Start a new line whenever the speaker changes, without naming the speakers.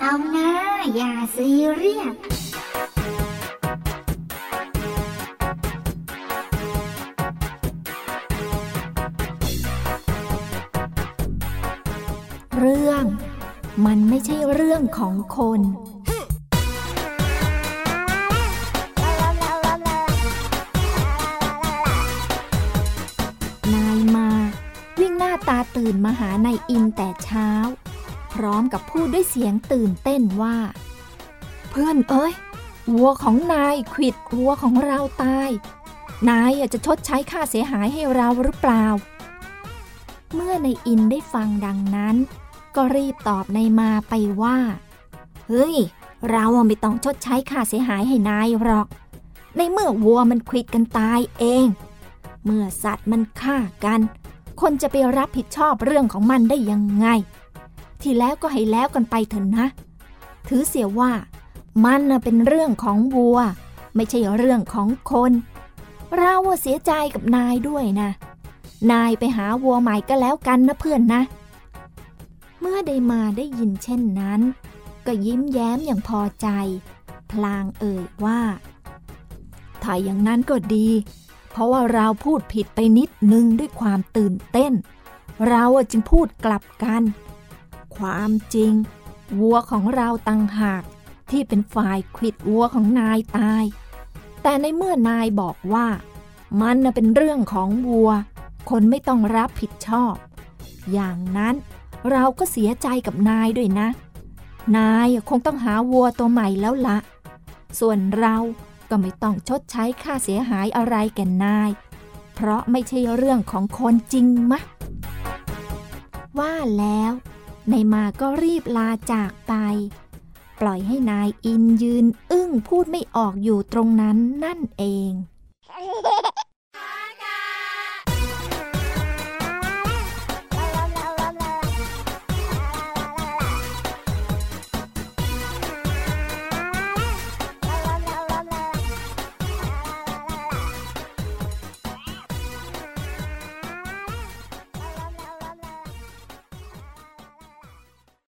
เอานะ อย่าซีเรียส
เรื่อง มันไม่ใช่เรื่องของคนนายมา วิ่งหน้าตาตื่นมาหานายอินแต่เช้า พร้อมกับพูดด้วยเสียงตื่นเต้นว่า เพื่อนเอ้ย วัวของนายขิดวัวของเราตาย นายอยากจะชดใช้ค่าเสียหายให้เราหรือเปล่า เมื่อในอินได้ฟังดังนั้น ก็รีบตอบในมาไปว่า เฮ้ย เราไม่ต้องชดใช้ค่าเสียหายให้นายหรอก ในเมื่อวัวมันควิดกันตายเอง เมื่อสัตว์มันฆ่ากัน คนจะไปรับผิดชอบเรื่องของมันได้ยังไง ที่แล้วก็ให้แล้วกันไปเถอะนะ ถือเสียว่า มันเป็นเรื่องของวัว ไม่ใช่เรื่องของคนเราเสียใจกับนายด้วยนะ นายไปหาวัวใหม่ก็แล้วกันนะเพื่อนนะ เมื่อได้มาได้ยินเช่นนั้น ก็ยิ้มแย้มอย่างพอใจ พลางเอ่ยว่า ถ้าอย่างนั้นก็ดี เพราะว่าเราพูดผิดไปนิดนึงด้วยความตื่นเต้น เราจึงพูดกลับกัน ความจริง วัวของเราต่างหากที่เป็นฝ่ายขิดวัวของนายตาย แต่ในเมื่อนายบอกว่า มันเป็นเรื่องของวัว คนไม่ต้องรับผิดชอบ อย่างนั้นเราก็เสียใจกับนายด้วยนะ นายคงต้องหาวัวตัวใหม่แล้วละ ส่วนเราก็ไม่ต้องชดใช้ค่าเสียหายอะไรแก่นาย เพราะไม่ใช่เรื่องของคนจริงมะ ว่าแล้ว นายมาก็รีบลาจากไป ปล่อยให้นายอินยืน อึ้งพูดไม่ออกอยู่ตรงนั้นนั่นเอง